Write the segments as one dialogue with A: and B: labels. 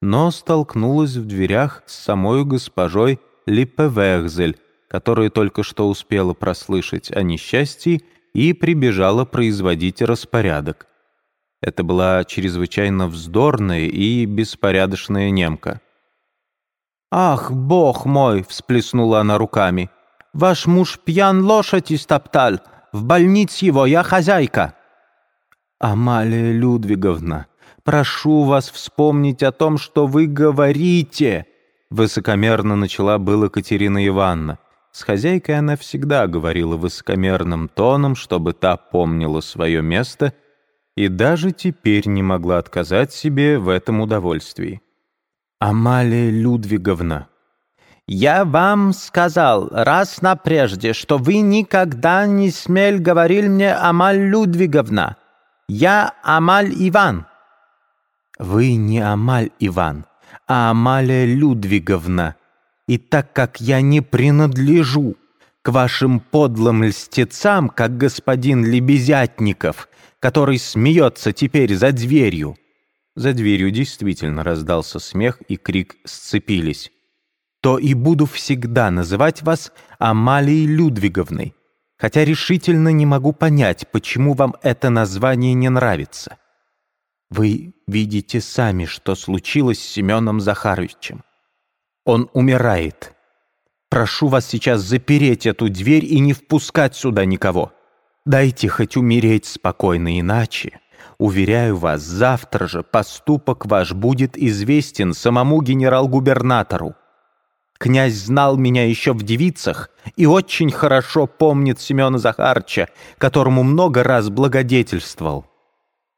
A: но столкнулась в дверях с самой госпожой Липпевехзель, которая только что успела прослышать о несчастье и прибежала производить распорядок. Это была чрезвычайно вздорная и беспорядочная немка. «Ах, бог мой!» — всплеснула она руками. «Ваш муж пьян лошадь истоптал. В больнице его я хозяйка». «Амалия Людвиговна, прошу вас вспомнить о том, что вы говорите!» Высокомерно начала было Катерина Ивановна. С хозяйкой она всегда говорила высокомерным тоном, чтобы та помнила свое место, и даже теперь не могла отказать себе в этом удовольствии. «Амалия Людвиговна, я вам сказал раз напрежде, что вы никогда не смель говорил мне Амаль Людвиговна. Я Амаль Иван». «Вы не Амаль Иван, а Амалия Людвиговна», и так как я не принадлежу к вашим подлым льстецам, как господин Лебезятников, который смеется теперь за дверью». За дверью действительно раздался смех и крик «Сцепились!» то и буду всегда называть вас Амалией Людвиговной, хотя решительно не могу понять, почему вам это название не нравится. Вы видите сами, что случилось с Семеном Захаровичем. Он умирает. Прошу вас сейчас запереть эту дверь и не впускать сюда никого. Дайте хоть умереть спокойно, иначе, уверяю вас, завтра же поступок ваш будет известен самому генерал-губернатору. Князь знал меня еще в девицах и очень хорошо помнит Семена Захарча, которому много раз благодетельствовал.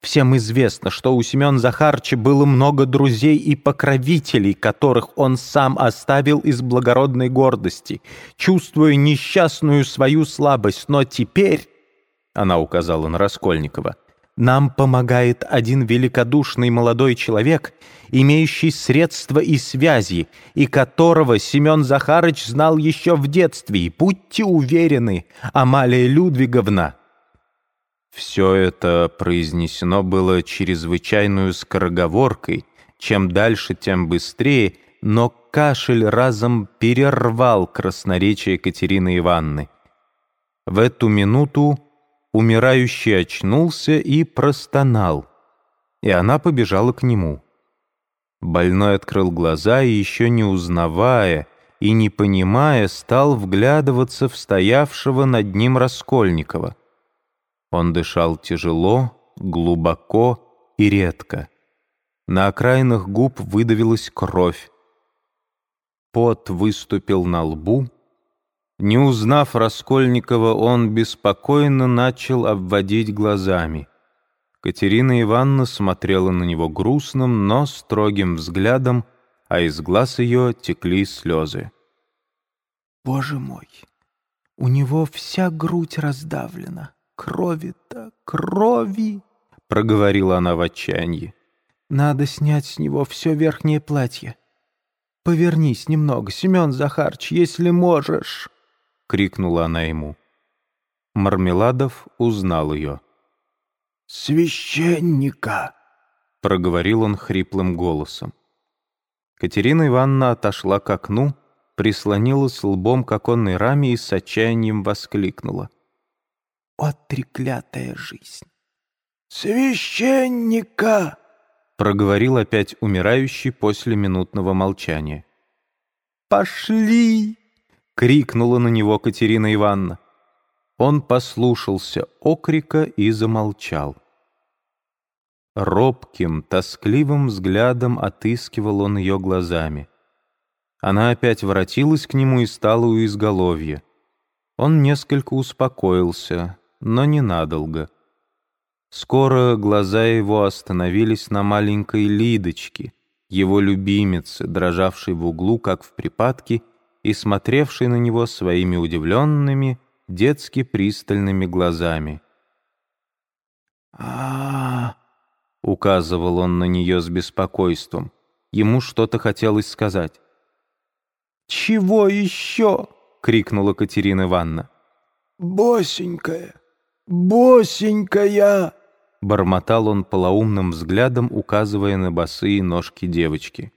A: Всем известно, что у Семен Захарча было много друзей и покровителей, которых он сам оставил из благородной гордости, чувствуя несчастную свою слабость. Но теперь, — она указала на Раскольникова, — нам помогает один великодушный молодой человек, имеющий средства и связи, и которого Семен Захарыч знал еще в детстве. И будьте уверены, Амалия Людвиговна — все это произнесено было чрезвычайную скороговоркой, чем дальше, тем быстрее, но кашель разом перервал красноречие Екатерины Ивановны. В эту минуту умирающий очнулся и простонал, и она побежала к нему. Больной открыл глаза и, еще не узнавая и не понимая, стал вглядываться в стоявшего над ним Раскольникова — он дышал тяжело, глубоко и редко. На окраинах губ выдавилась кровь. Пот выступил на лбу. Не узнав Раскольникова, он беспокойно начал обводить глазами. Катерина Ивановна смотрела на него грустным, но строгим взглядом, а из глаз ее текли слезы.
B: «Боже мой, у него вся грудь раздавлена», крови-то, крови!» — проговорила она в отчаянии. «Надо снять с него все верхнее платье. Повернись немного, Семен Захарч, если можешь!» — крикнула она ему.
A: Мармеладов узнал ее.
B: «Священника!» — проговорил он хриплым голосом.
A: Катерина Ивановна отошла к окну, прислонилась лбом к оконной раме и с отчаянием воскликнула —
B: о, треклятая жизнь! «Священника!»
A: — проговорил опять умирающий после минутного молчания.
B: «Пошли!» — крикнула на него Катерина Ивановна.
A: Он послушался окрика и замолчал. Робким, тоскливым взглядом отыскивал он ее глазами. Она опять воротилась к нему и стала у изголовья. Он несколько успокоился, но ненадолго. Скоро глаза его остановились на маленькой Лидочке, его любимице, дрожавшей в углу, как в припадке, и смотревшей на него своими удивленными, детски пристальными глазами.
B: а,
A: указывал он на нее с беспокойством. Ему что-то хотелось сказать.
B: «Чего еще?»
A: — крикнула Катерина Ивановна.
B: «Босенькая, «Босенькая!»
A: бормотал он полоумным взглядом, указывая на босые ножки девочки.